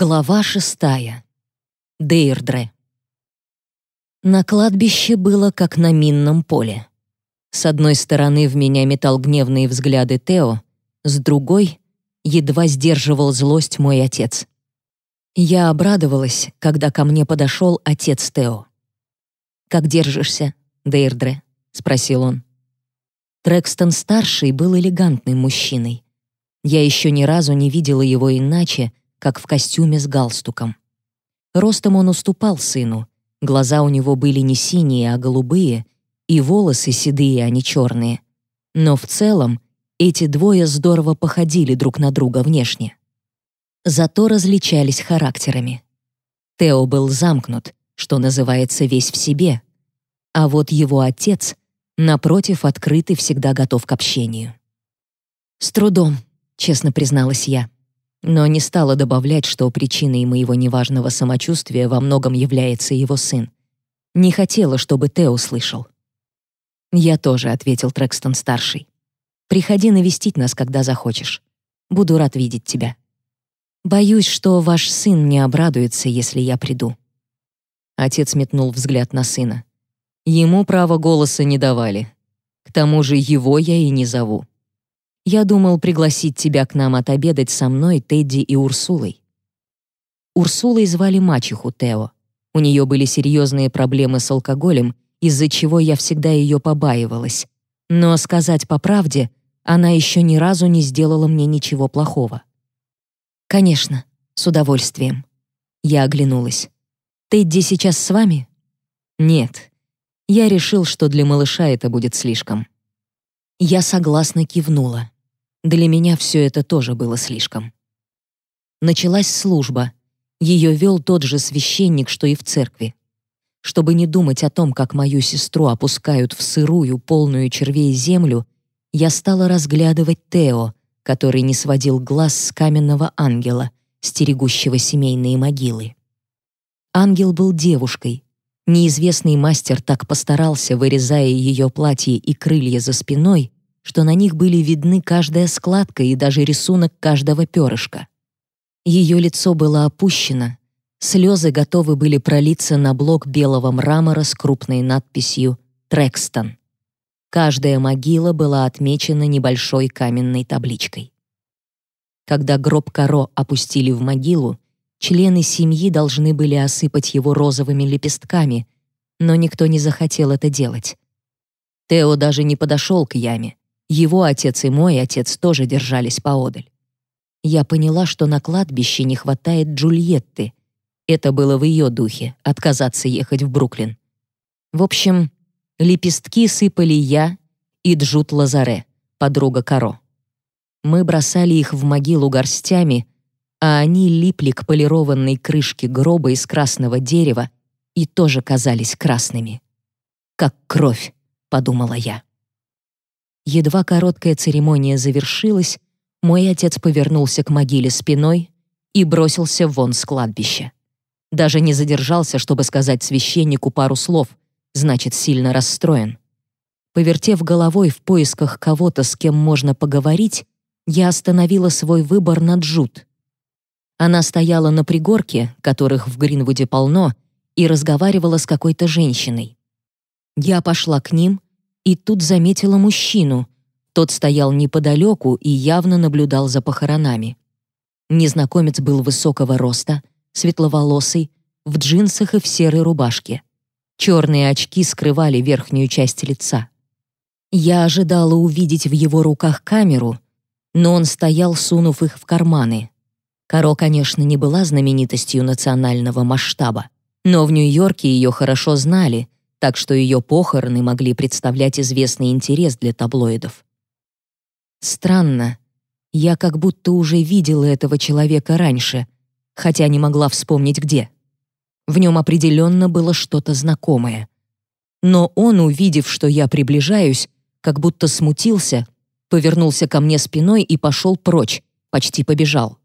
Глава шестая. Дейрдре. На кладбище было как на минном поле. С одной стороны в меня метал гневные взгляды Тео, с другой едва сдерживал злость мой отец. Я обрадовалась, когда ко мне подошел отец Тео. «Как держишься, Дейрдре?» — спросил он. Трекстон-старший был элегантным мужчиной. Я еще ни разу не видела его иначе, как в костюме с галстуком. Ростом он уступал сыну, глаза у него были не синие, а голубые, и волосы седые, а не черные. Но в целом эти двое здорово походили друг на друга внешне. Зато различались характерами. Тео был замкнут, что называется весь в себе, а вот его отец, напротив, открыт и всегда готов к общению. «С трудом», — честно призналась я но не стала добавлять, что причиной моего неважного самочувствия во многом является его сын. Не хотела, чтобы Тео услышал. «Я тоже», — ответил Трекстон-старший. «Приходи навестить нас, когда захочешь. Буду рад видеть тебя. Боюсь, что ваш сын не обрадуется, если я приду». Отец метнул взгляд на сына. Ему права голоса не давали. К тому же его я и не зову. Я думал пригласить тебя к нам отобедать со мной, Тедди и Урсулой». Урсулой звали мачеху Тео. У нее были серьезные проблемы с алкоголем, из-за чего я всегда ее побаивалась. Но, сказать по правде, она еще ни разу не сделала мне ничего плохого. «Конечно, с удовольствием». Я оглянулась. «Тедди сейчас с вами?» «Нет. Я решил, что для малыша это будет слишком». Я согласно кивнула. Для меня все это тоже было слишком. Началась служба. Ее вел тот же священник, что и в церкви. Чтобы не думать о том, как мою сестру опускают в сырую, полную червей землю, я стала разглядывать Тео, который не сводил глаз с каменного ангела, стерегущего семейные могилы. Ангел был девушкой. Неизвестный мастер так постарался, вырезая ее платье и крылья за спиной, что на них были видны каждая складка и даже рисунок каждого перышка. Ее лицо было опущено, слезы готовы были пролиться на блок белого мрамора с крупной надписью «Трекстон». Каждая могила была отмечена небольшой каменной табличкой. Когда гроб Каро опустили в могилу, члены семьи должны были осыпать его розовыми лепестками, но никто не захотел это делать. Тео даже не подошел к яме. Его отец и мой отец тоже держались поодаль. Я поняла, что на кладбище не хватает Джульетты. Это было в ее духе — отказаться ехать в Бруклин. В общем, лепестки сыпали я и Джут Лазаре, подруга Каро. Мы бросали их в могилу горстями, а они липли к полированной крышке гроба из красного дерева и тоже казались красными. «Как кровь», — подумала я. Едва короткая церемония завершилась, мой отец повернулся к могиле спиной и бросился вон с кладбища. Даже не задержался, чтобы сказать священнику пару слов, значит, сильно расстроен. Повертев головой в поисках кого-то, с кем можно поговорить, я остановила свой выбор на Джуд. Она стояла на пригорке, которых в Гринвуде полно, и разговаривала с какой-то женщиной. Я пошла к ним — и тут заметила мужчину. Тот стоял неподалеку и явно наблюдал за похоронами. Незнакомец был высокого роста, светловолосый, в джинсах и в серой рубашке. Черные очки скрывали верхнюю часть лица. Я ожидала увидеть в его руках камеру, но он стоял, сунув их в карманы. Каро, конечно, не была знаменитостью национального масштаба, но в Нью-Йорке ее хорошо знали — так что ее похороны могли представлять известный интерес для таблоидов. Странно. Я как будто уже видела этого человека раньше, хотя не могла вспомнить где. В нем определенно было что-то знакомое. Но он, увидев, что я приближаюсь, как будто смутился, повернулся ко мне спиной и пошел прочь, почти побежал.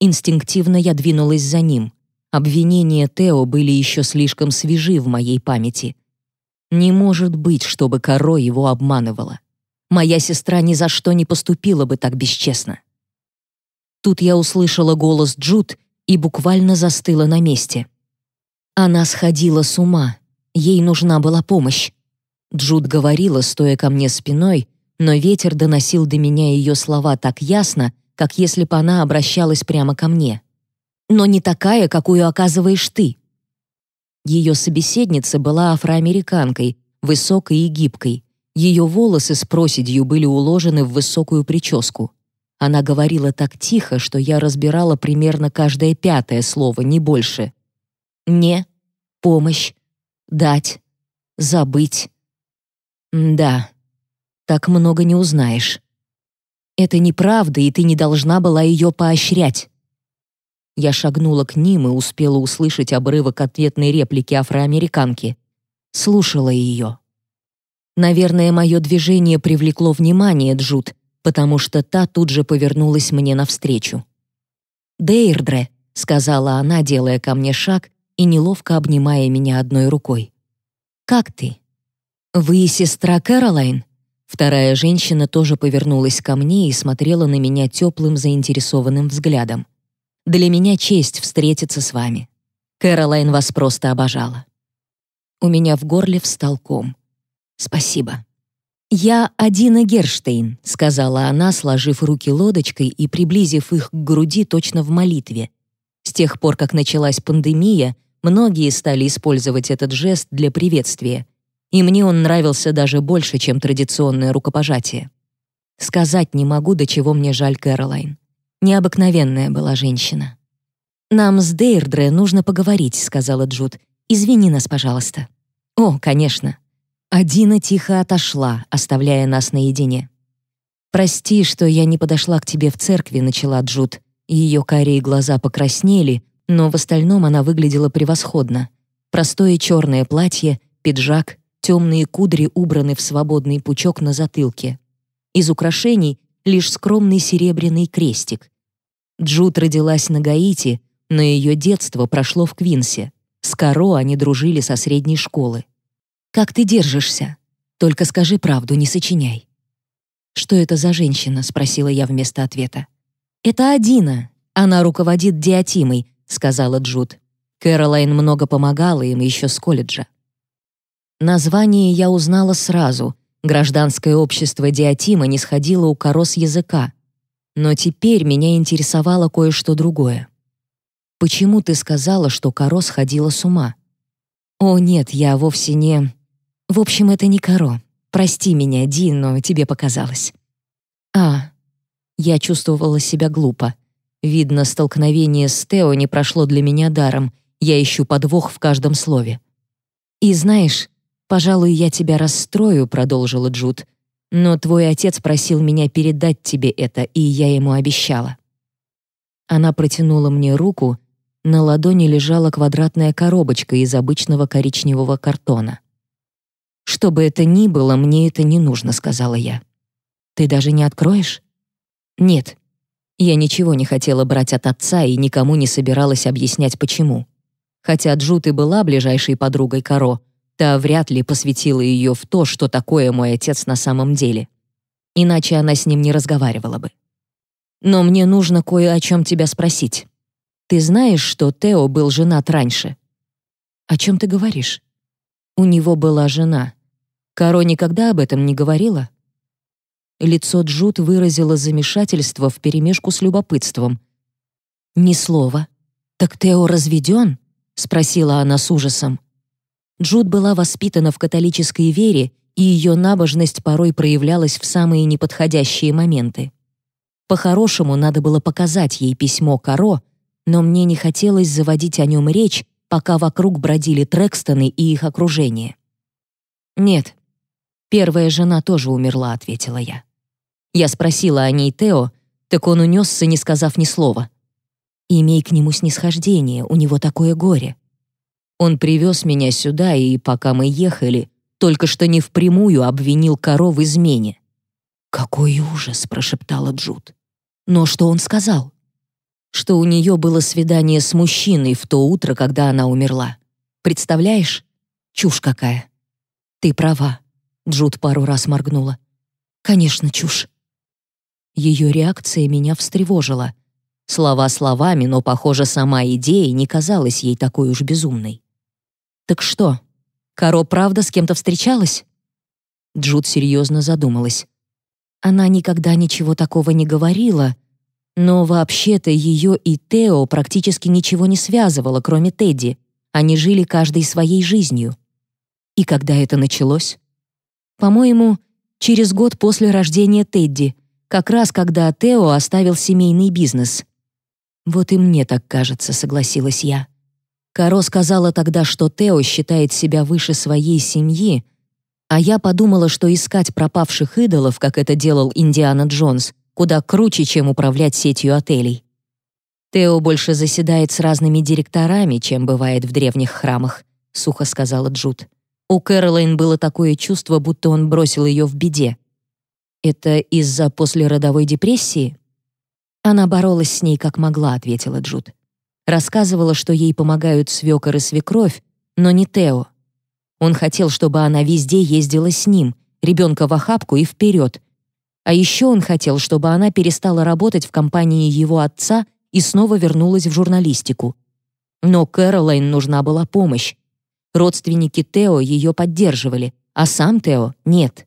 Инстинктивно я двинулась за ним — Обвинения Тео были еще слишком свежи в моей памяти. Не может быть, чтобы Каро его обманывала. Моя сестра ни за что не поступила бы так бесчестно. Тут я услышала голос Джуд, и буквально застыла на месте. Она сходила с ума. Ей нужна была помощь. Джуд говорила, стоя ко мне спиной, но ветер доносил до меня ее слова так ясно, как если бы она обращалась прямо ко мне. «Но не такая, какую оказываешь ты». Ее собеседница была афроамериканкой, высокой и гибкой. Ее волосы с проседью были уложены в высокую прическу. Она говорила так тихо, что я разбирала примерно каждое пятое слово, не больше. «Не», «помощь», «дать», «забыть». Да, так много не узнаешь. Это неправда, и ты не должна была ее поощрять. Я шагнула к ним и успела услышать обрывок ответной реплики афроамериканки. Слушала ее. Наверное, мое движение привлекло внимание Джуд, потому что та тут же повернулась мне навстречу. «Дейрдре», — сказала она, делая ко мне шаг и неловко обнимая меня одной рукой. «Как ты?» «Вы сестра Кэролайн?» Вторая женщина тоже повернулась ко мне и смотрела на меня теплым заинтересованным взглядом. «Для меня честь встретиться с вами. Кэролайн вас просто обожала». У меня в горле встал ком. «Спасибо». «Я Адина Герштейн», — сказала она, сложив руки лодочкой и приблизив их к груди точно в молитве. С тех пор, как началась пандемия, многие стали использовать этот жест для приветствия, и мне он нравился даже больше, чем традиционное рукопожатие. Сказать не могу, до чего мне жаль Кэролайн. Необыкновенная была женщина. «Нам с Дейрдре нужно поговорить», — сказала Джуд. «Извини нас, пожалуйста». «О, конечно. Адина тихо отошла, оставляя нас наедине. «Прости, что я не подошла к тебе в церкви», — начала Джуд. Ее карие глаза покраснели, но в остальном она выглядела превосходно. Простое черное платье, пиджак, темные кудри убраны в свободный пучок на затылке. Из украшений лишь скромный серебряный крестик. Джуд родилась на Гаити, но ее детство прошло в Квинсе. С Каро они дружили со средней школы. Как ты держишься? Только скажи правду, не сочиняй». «Что это за женщина?» — спросила я вместо ответа. «Это Адина. Она руководит диатимой», — сказала Джуд. Кэролайн много помогала им еще с колледжа. Название я узнала сразу. Гражданское общество Диатима не сходило у коро с языка. Но теперь меня интересовало кое-что другое. «Почему ты сказала, что коро сходила с ума?» «О, нет, я вовсе не...» В общем, это не Каро. Прости меня, Ди, но тебе показалось. А, я чувствовала себя глупо. Видно, столкновение с Тео не прошло для меня даром. Я ищу подвох в каждом слове. И знаешь, пожалуй, я тебя расстрою, продолжила Джуд. Но твой отец просил меня передать тебе это, и я ему обещала. Она протянула мне руку, на ладони лежала квадратная коробочка из обычного коричневого картона. «Что бы это ни было, мне это не нужно», — сказала я. «Ты даже не откроешь?» «Нет». Я ничего не хотела брать от отца и никому не собиралась объяснять, почему. Хотя Джут и была ближайшей подругой Каро, та вряд ли посвятила ее в то, что такое мой отец на самом деле. Иначе она с ним не разговаривала бы. «Но мне нужно кое о чем тебя спросить. Ты знаешь, что Тео был женат раньше?» «О чем ты говоришь?» У него была жена. Каро никогда об этом не говорила. Лицо Джуд выразило замешательство вперемешку с любопытством. «Ни слова. Так Тео разведен?» — спросила она с ужасом. Джуд была воспитана в католической вере, и ее набожность порой проявлялась в самые неподходящие моменты. По-хорошему, надо было показать ей письмо Каро, но мне не хотелось заводить о нем речь, пока вокруг бродили Трекстоны и их окружение. «Нет, первая жена тоже умерла», — ответила я. Я спросила о ней Тео, так он унесся, не сказав ни слова. «Имей к нему снисхождение, у него такое горе». Он привез меня сюда, и пока мы ехали, только что не впрямую обвинил коров в измене. «Какой ужас!» — прошептала Джуд. «Но что он сказал?» что у нее было свидание с мужчиной в то утро, когда она умерла. Представляешь? Чушь какая. Ты права. Джуд пару раз моргнула. Конечно, чушь. Ее реакция меня встревожила. Слова словами, но, похоже, сама идея не казалась ей такой уж безумной. «Так что, Каро правда с кем-то встречалась?» Джуд серьезно задумалась. Она никогда ничего такого не говорила, но вообще-то ее и Тео практически ничего не связывало, кроме Тедди. Они жили каждой своей жизнью. И когда это началось? По-моему, через год после рождения Тедди, как раз когда Тео оставил семейный бизнес. Вот и мне так кажется, согласилась я. Каро сказала тогда, что Тео считает себя выше своей семьи, а я подумала, что искать пропавших идолов, как это делал Индиана Джонс, куда круче, чем управлять сетью отелей. Тео больше заседает с разными директорами, чем бывает в древних храмах, сухо сказала Джуд. У Кэролайн было такое чувство, будто он бросил ее в беде. Это из-за послеродовой депрессии? Она боролась с ней как могла, ответила Джуд. Рассказывала, что ей помогают свекор и свекровь, но не Тео. Он хотел, чтобы она везде ездила с ним, ребенка в охапку и вперед. А еще он хотел, чтобы она перестала работать в компании его отца и снова вернулась в журналистику. Но Кэролайн нужна была помощь, Родственники Тео ее поддерживали, а сам Тео — нет.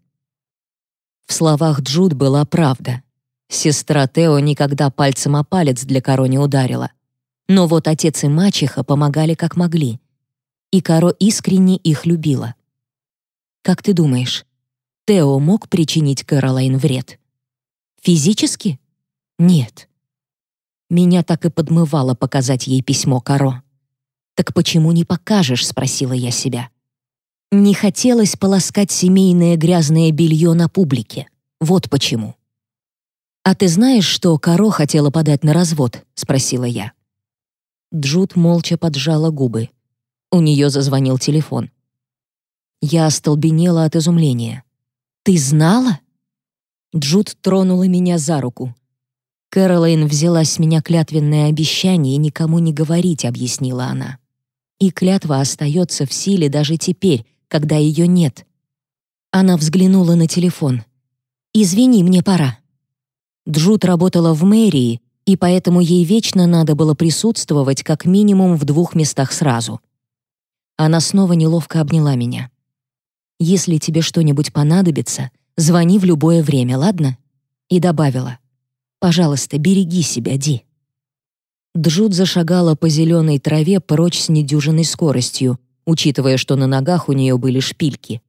В словах Джуд была правда. Сестра Тео никогда пальцем о палец для Каро не ударила. Но вот отец и мачеха помогали как могли. И Каро искренне их любила. Как ты думаешь, Тео мог причинить Кэролайн вред? Физически? Нет. Меня так и подмывало показать ей письмо Каро. «Так почему не покажешь?» — спросила я себя. Не хотелось полоскать семейное грязное белье на публике. Вот почему. «А ты знаешь, что Каро хотела подать на развод?» — спросила я. Джуд молча поджала губы. У нее зазвонил телефон. Я остолбенела от изумления. «Ты знала?» Джуд тронула меня за руку. Кэролайн взяла с меня клятвенное обещание никому не говорить, объяснила она. И клятва остается в силе даже теперь, когда ее нет. Она взглянула на телефон. «Извини, мне пора». Джуд работала в мэрии, и поэтому ей вечно надо было присутствовать как минимум в двух местах сразу. Она снова неловко обняла меня. «Если тебе что-нибудь понадобится, звони в любое время, ладно?» И добавила. «Пожалуйста, береги себя, Ди». Джуд зашагала по зеленой траве прочь с недюжиной скоростью, учитывая, что на ногах у нее были шпильки.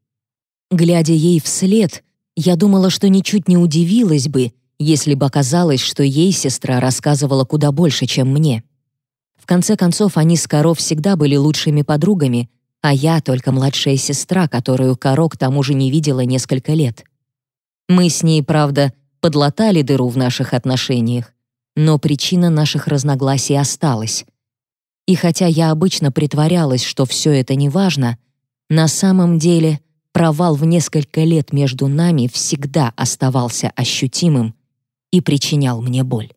Глядя ей вслед, я думала, что ничуть не удивилась бы, если бы оказалось, что ей сестра рассказывала куда больше, чем мне. В конце концов, они с Каро всегда были лучшими подругами, а я только младшая сестра, которую Каро к тому же не видела несколько лет. Мы с ней, правда, подлатали дыру в наших отношениях, но причина наших разногласий осталась. И хотя я обычно притворялась, что все это не важно, на самом деле провал в несколько лет между нами всегда оставался ощутимым и причинял мне боль.